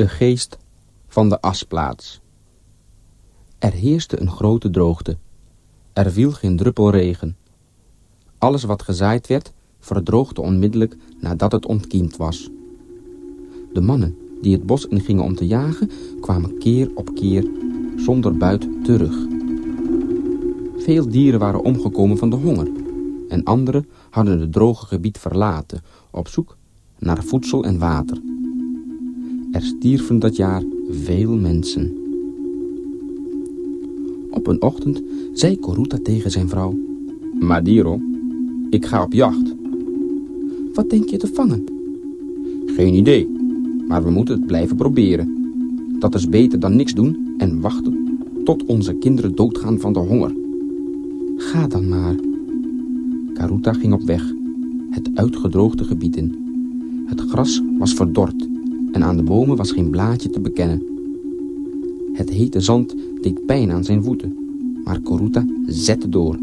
De geest van de asplaats. Er heerste een grote droogte. Er viel geen druppel regen. Alles wat gezaaid werd, verdroogde onmiddellijk nadat het ontkiemd was. De mannen die het bos ingingen om te jagen, kwamen keer op keer zonder buit terug. Veel dieren waren omgekomen van de honger en anderen hadden het droge gebied verlaten op zoek naar voedsel en water. Er stierven dat jaar veel mensen. Op een ochtend zei Koruta tegen zijn vrouw... Madiro, ik ga op jacht. Wat denk je te vangen? Geen idee, maar we moeten het blijven proberen. Dat is beter dan niks doen en wachten tot onze kinderen doodgaan van de honger. Ga dan maar. Karuta ging op weg, het uitgedroogde gebied in. Het gras was verdord en aan de bomen was geen blaadje te bekennen. Het hete zand deed pijn aan zijn voeten, maar Koruta zette door.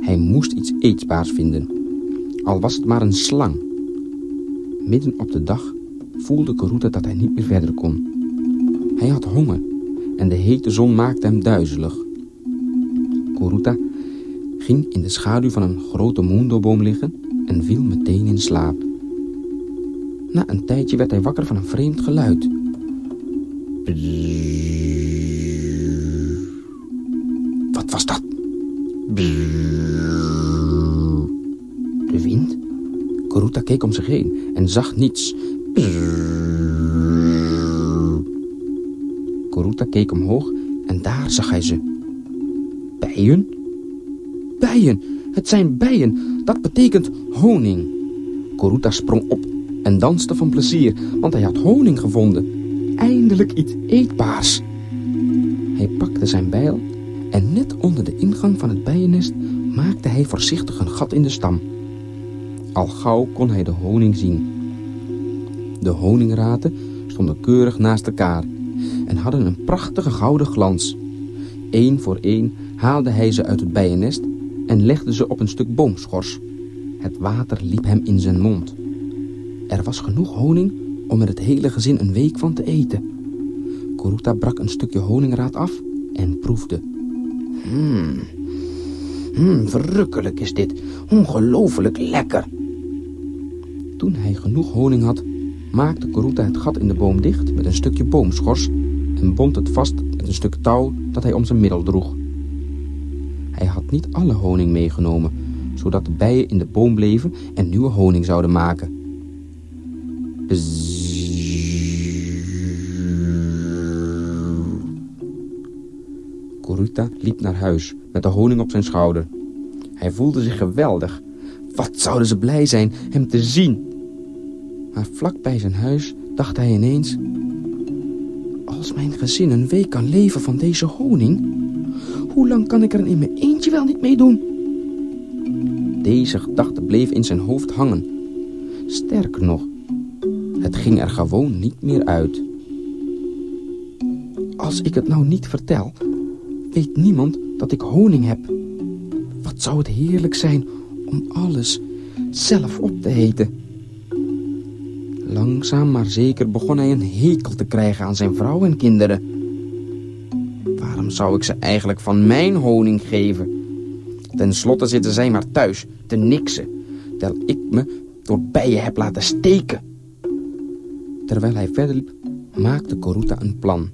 Hij moest iets eetbaars vinden, al was het maar een slang. Midden op de dag voelde Koruta dat hij niet meer verder kon. Hij had honger en de hete zon maakte hem duizelig. Koruta ging in de schaduw van een grote moendoboom liggen en viel meteen in slaap. Na een tijdje werd hij wakker van een vreemd geluid. Wat was dat? De wind? Koruta keek om zich heen en zag niets. Koruta keek omhoog en daar zag hij ze. Bijen? Bijen! Het zijn bijen! Dat betekent honing. Koruta sprong op en danste van plezier, want hij had honing gevonden. Eindelijk iets eetbaars. Hij pakte zijn bijl en net onder de ingang van het bijennest maakte hij voorzichtig een gat in de stam. Al gauw kon hij de honing zien. De honingraten stonden keurig naast elkaar en hadden een prachtige gouden glans. Eén voor één haalde hij ze uit het bijennest en legde ze op een stuk boomschors. Het water liep hem in zijn mond. Er was genoeg honing om er het hele gezin een week van te eten. Koruta brak een stukje honingraad af en proefde. Hmm, hmm verrukkelijk is dit. Ongelooflijk lekker. Toen hij genoeg honing had, maakte Koruta het gat in de boom dicht met een stukje boomschors en bond het vast met een stuk touw dat hij om zijn middel droeg. Hij had niet alle honing meegenomen, zodat de bijen in de boom bleven en nieuwe honing zouden maken. Koruta liep naar huis met de honing op zijn schouder. Hij voelde zich geweldig. Wat zouden ze blij zijn hem te zien. Maar vlak bij zijn huis dacht hij ineens... Als mijn gezin een week kan leven van deze honing... hoe lang kan ik er in mijn eentje wel niet mee doen? Deze gedachte bleef in zijn hoofd hangen. Sterker nog, het ging er gewoon niet meer uit. Als ik het nou niet vertel, weet niemand dat ik honing heb. Wat zou het heerlijk zijn om alles zelf op te eten. Langzaam maar zeker begon hij een hekel te krijgen aan zijn vrouw en kinderen. Waarom zou ik ze eigenlijk van mijn honing geven? Ten slotte zitten zij maar thuis te niksen, terwijl ik me door bijen heb laten steken. Terwijl hij verder liep, maakte Koruta een plan.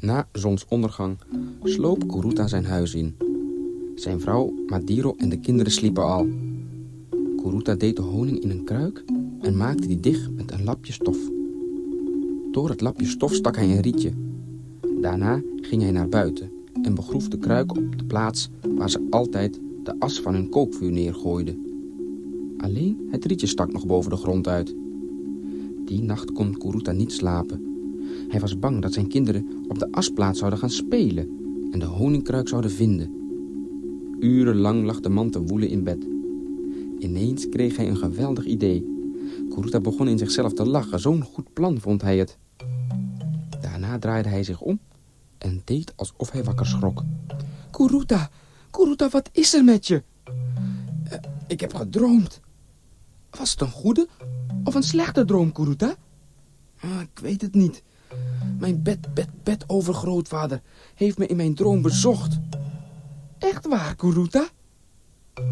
Na zonsondergang sloop Koruta zijn huis in. Zijn vrouw, Madiro en de kinderen sliepen al. Koruta deed de honing in een kruik en maakte die dicht met een lapje stof. Door het lapje stof stak hij een rietje. Daarna ging hij naar buiten en begroef de kruik op de plaats waar ze altijd de as van hun kookvuur neergooide. Alleen het rietje stak nog boven de grond uit. Die nacht kon Kuruta niet slapen. Hij was bang dat zijn kinderen op de asplaats zouden gaan spelen en de honingkruik zouden vinden. Urenlang lag de man te woelen in bed. Ineens kreeg hij een geweldig idee. Kuruta begon in zichzelf te lachen. Zo'n goed plan vond hij het. Daarna draaide hij zich om en deed alsof hij wakker schrok. Kuruta, Kuruta, wat is er met je? Uh, Ik heb gedroomd. Was het een goede of een slechte droom, Kuruta? Ah, ik weet het niet. Mijn bed, bed, bed overgrootvader heeft me in mijn droom bezocht. Echt waar, Kuruta?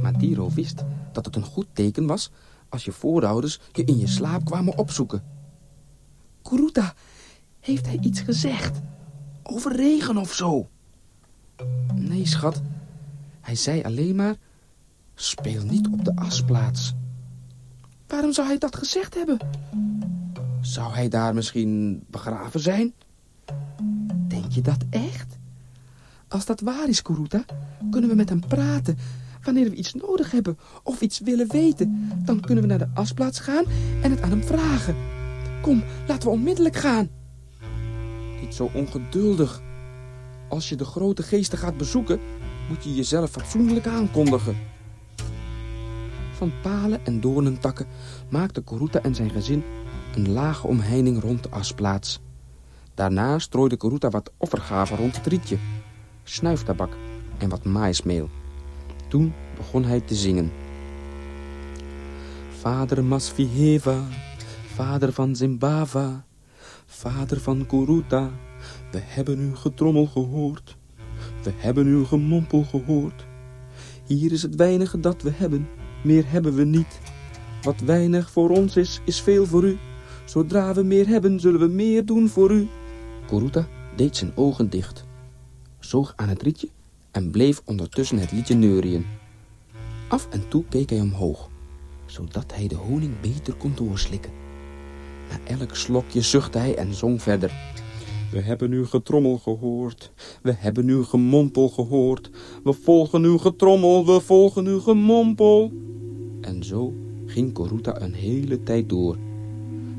Madiro wist dat het een goed teken was als je voorouders je in je slaap kwamen opzoeken. Kuruta, heeft hij iets gezegd? Over regen of zo? Nee, schat. Hij zei alleen maar... Speel niet op de asplaats. Waarom zou hij dat gezegd hebben? Zou hij daar misschien begraven zijn? Denk je dat echt? Als dat waar is, Kuruta, kunnen we met hem praten. Wanneer we iets nodig hebben of iets willen weten, dan kunnen we naar de asplaats gaan en het aan hem vragen. Kom, laten we onmiddellijk gaan. Niet zo ongeduldig. Als je de grote geesten gaat bezoeken, moet je jezelf fatsoenlijk aankondigen. Van palen en doornentakken maakte Koruta en zijn gezin een lage omheining rond de asplaats. Daarna strooide Koruta wat offergaven rond het rietje, snuiftabak en wat maïsmeel. Toen begon hij te zingen. Vader Masviheva, vader van Zimbabwe, vader van Kuruta, we hebben uw getrommel gehoord, we hebben uw gemompel gehoord. Hier is het weinige dat we hebben, meer hebben we niet. Wat weinig voor ons is, is veel voor u. Zodra we meer hebben, zullen we meer doen voor u. Kuruta deed zijn ogen dicht, zoog aan het rietje en bleef ondertussen het liedje neurien. Af en toe keek hij omhoog, zodat hij de honing beter kon doorslikken. Na elk slokje zuchtte hij en zong verder. We hebben uw getrommel gehoord, we hebben uw gemompel gehoord. We volgen uw getrommel, we volgen uw gemompel. En zo ging Koruta een hele tijd door.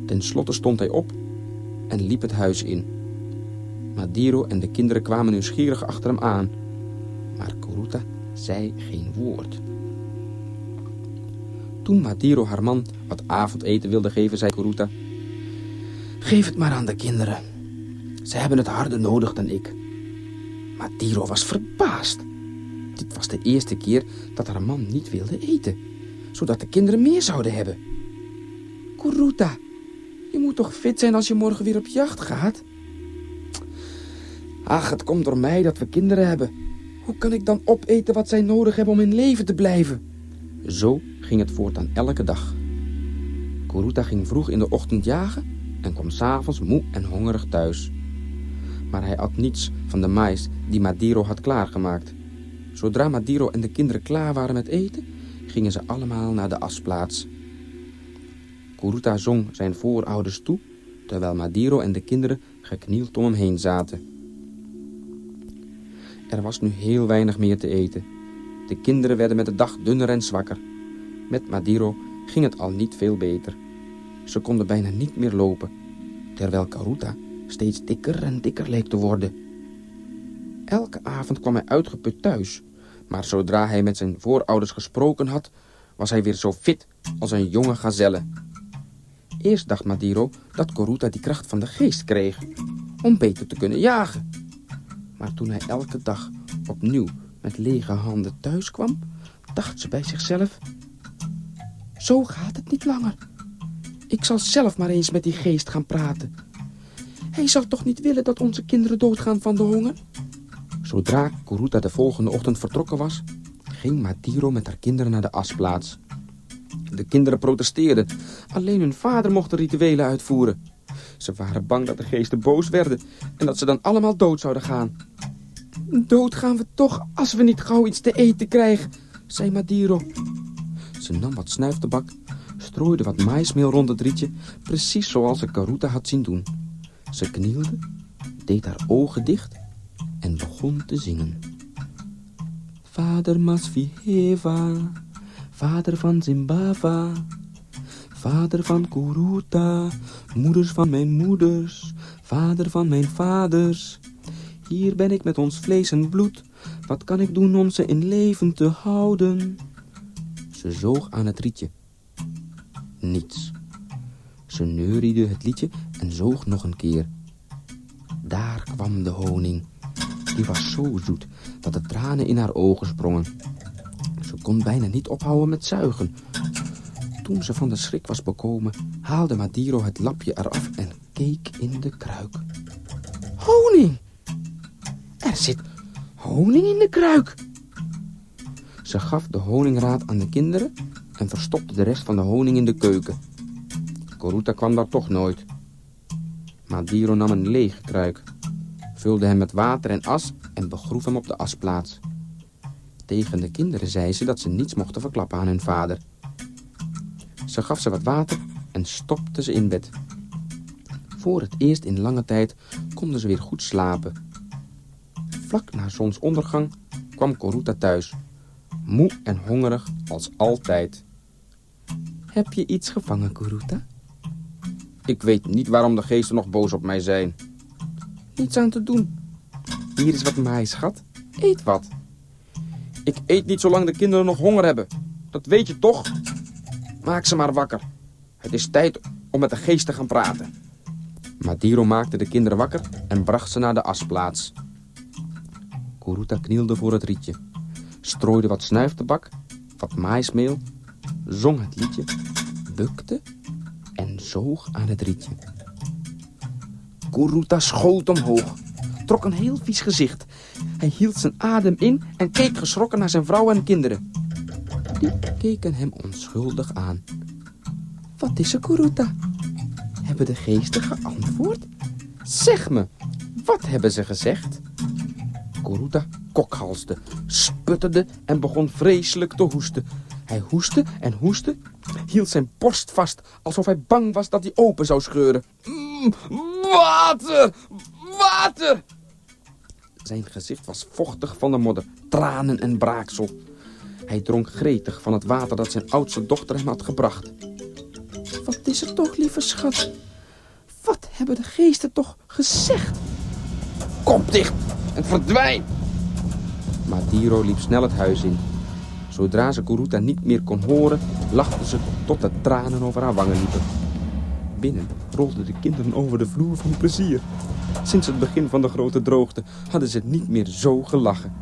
Ten slotte stond hij op en liep het huis in. Madiro en de kinderen kwamen nieuwsgierig achter hem aan. Maar Koruta zei geen woord. Toen Madiro haar man wat avondeten wilde geven, zei Koruta... Geef het maar aan de kinderen. Ze hebben het harder nodig dan ik. Madiro was verbaasd. Dit was de eerste keer dat haar man niet wilde eten, zodat de kinderen meer zouden hebben. Kuruta, je moet toch fit zijn als je morgen weer op jacht gaat? Ach, het komt door mij dat we kinderen hebben. Hoe kan ik dan opeten wat zij nodig hebben om in leven te blijven? Zo ging het voortaan elke dag. Kuruta ging vroeg in de ochtend jagen en kwam s'avonds moe en hongerig thuis. Maar hij at niets van de mais die Madiro had klaargemaakt. Zodra Madiro en de kinderen klaar waren met eten, gingen ze allemaal naar de asplaats. Kuruta zong zijn voorouders toe, terwijl Madiro en de kinderen geknield om hem heen zaten. Er was nu heel weinig meer te eten. De kinderen werden met de dag dunner en zwakker. Met Madiro ging het al niet veel beter. Ze konden bijna niet meer lopen, terwijl Karuta steeds dikker en dikker leek te worden. Elke avond kwam hij uitgeput thuis, maar zodra hij met zijn voorouders gesproken had, was hij weer zo fit als een jonge gazelle. Eerst dacht Madiro dat Koruta die kracht van de geest kreeg, om beter te kunnen jagen. Maar toen hij elke dag opnieuw met lege handen thuis kwam, dacht ze bij zichzelf... Zo gaat het niet langer. Ik zal zelf maar eens met die geest gaan praten. Hij zal toch niet willen dat onze kinderen doodgaan van de honger? Zodra Kuruta de volgende ochtend vertrokken was, ging Matiro met haar kinderen naar de asplaats. De kinderen protesteerden. Alleen hun vader mocht de rituelen uitvoeren. Ze waren bang dat de geesten boos werden en dat ze dan allemaal dood zouden gaan. Dood gaan we toch als we niet gauw iets te eten krijgen, zei Madiro. Ze nam wat snuiftabak, strooide wat maismeel rond het rietje, precies zoals ze Karuta had zien doen. Ze knielde, deed haar ogen dicht en begon te zingen. Vader Masviheva, vader van Zimbabwe, vader van Kuruta, moeders van mijn moeders, vader van mijn vaders. Hier ben ik met ons vlees en bloed, wat kan ik doen om ze in leven te houden? Ze zoog aan het rietje. Niets. Ze neuriede het liedje en zoog nog een keer. Daar kwam de honing. Die was zo zoet dat de tranen in haar ogen sprongen. Ze kon bijna niet ophouden met zuigen. Toen ze van de schrik was bekomen, haalde Madiro het lapje eraf en keek in de kruik. Honing! Er zit honing in de kruik! Ze gaf de honingraad aan de kinderen en verstopte de rest van de honing in de keuken. Coruta kwam daar toch nooit. Madiro nam een lege kruik, vulde hem met water en as en begroef hem op de asplaats. Tegen de kinderen zei ze dat ze niets mochten verklappen aan hun vader. Ze gaf ze wat water en stopte ze in bed. Voor het eerst in lange tijd konden ze weer goed slapen. Vlak na zonsondergang kwam Coruta thuis, moe en hongerig als altijd. Heb je iets gevangen, Coruta? Ik weet niet waarom de geesten nog boos op mij zijn. Niets aan te doen. Hier is wat maai, schat. Eet wat. Ik eet niet zolang de kinderen nog honger hebben. Dat weet je toch? Maak ze maar wakker. Het is tijd om met de geest te gaan praten. Madiro maakte de kinderen wakker en bracht ze naar de asplaats. Kuruta knielde voor het rietje, strooide wat snuiftabak, wat maismeel, zong het liedje, bukte en zoog aan het rietje. Kuruta schoot omhoog, trok een heel vies gezicht. Hij hield zijn adem in en keek geschrokken naar zijn vrouw en kinderen. Die keken hem onschuldig aan. Wat is er, Kuruta? Hebben de geesten geantwoord? Zeg me, wat hebben ze gezegd? Kuruta kokhalsde, sputterde en begon vreselijk te hoesten. Hij hoestte en hoestte, hield zijn borst vast, alsof hij bang was dat hij open zou scheuren. Mm, water! Water! Zijn gezicht was vochtig van de modder, tranen en braaksel. Hij dronk gretig van het water dat zijn oudste dochter hem had gebracht. Wat is er toch, lieve schat? Wat hebben de geesten toch gezegd? Kom dicht en verdwijn! Madiro liep snel het huis in. Zodra ze Kuruta niet meer kon horen, lachte ze tot de tranen over haar wangen liepen. Binnen rolden de kinderen over de vloer van plezier. Sinds het begin van de grote droogte hadden ze niet meer zo gelachen.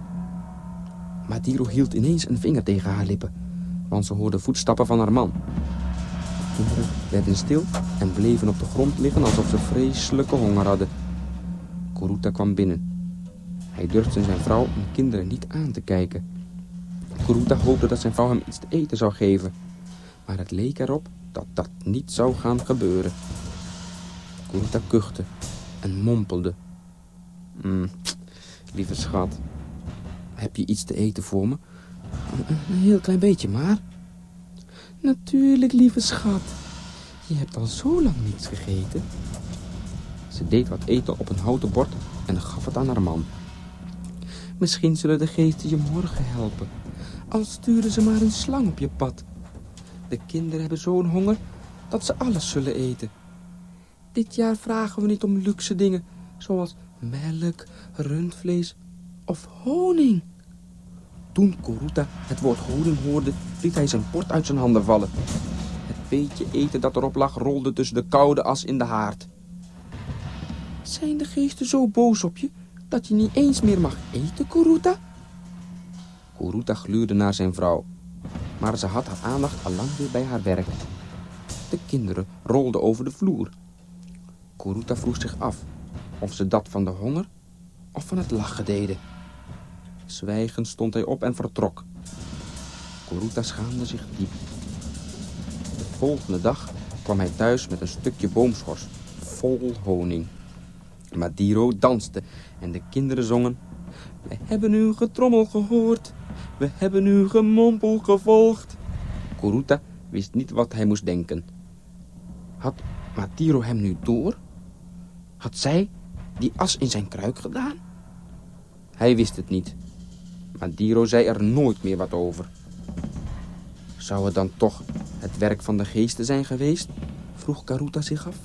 Madiro hield ineens een vinger tegen haar lippen, want ze hoorde voetstappen van haar man. De kinderen werden stil en bleven op de grond liggen alsof ze vreselijke honger hadden. Kuruta kwam binnen. Hij durfde zijn vrouw en kinderen niet aan te kijken. Kuruta hoopte dat zijn vrouw hem iets te eten zou geven. Maar het leek erop dat dat niet zou gaan gebeuren. Kuruta kuchte en mompelde. Mm, lieve schat, heb je iets te eten voor me? Een heel klein beetje maar. Natuurlijk, lieve schat. Je hebt al zo lang niets gegeten. Ze deed wat eten op een houten bord en gaf het aan haar man. Misschien zullen de geesten je morgen helpen. Al sturen ze maar een slang op je pad. De kinderen hebben zo'n honger dat ze alles zullen eten. Dit jaar vragen we niet om luxe dingen, zoals melk, rundvlees of honing. Toen Koruta het woord honing hoorde, liet hij zijn bord uit zijn handen vallen. Het beetje eten dat erop lag rolde tussen de koude as in de haard. Zijn de geesten zo boos op je dat je niet eens meer mag eten, Kuruta? Kuruta gluurde naar zijn vrouw, maar ze had haar aandacht al lang weer bij haar werk. De kinderen rolden over de vloer. Kuruta vroeg zich af of ze dat van de honger of van het lachen deden. Zwijgend stond hij op en vertrok. Kuruta schaamde zich diep. De volgende dag kwam hij thuis met een stukje boomschors vol honing. Madiro danste en de kinderen zongen... We hebben uw getrommel gehoord, we hebben uw gemompel gevolgd. Kuruta wist niet wat hij moest denken. Had Madiro hem nu door? Had zij die as in zijn kruik gedaan? Hij wist het niet. Madiro zei er nooit meer wat over. Zou het dan toch het werk van de geesten zijn geweest? Vroeg Karuta zich af.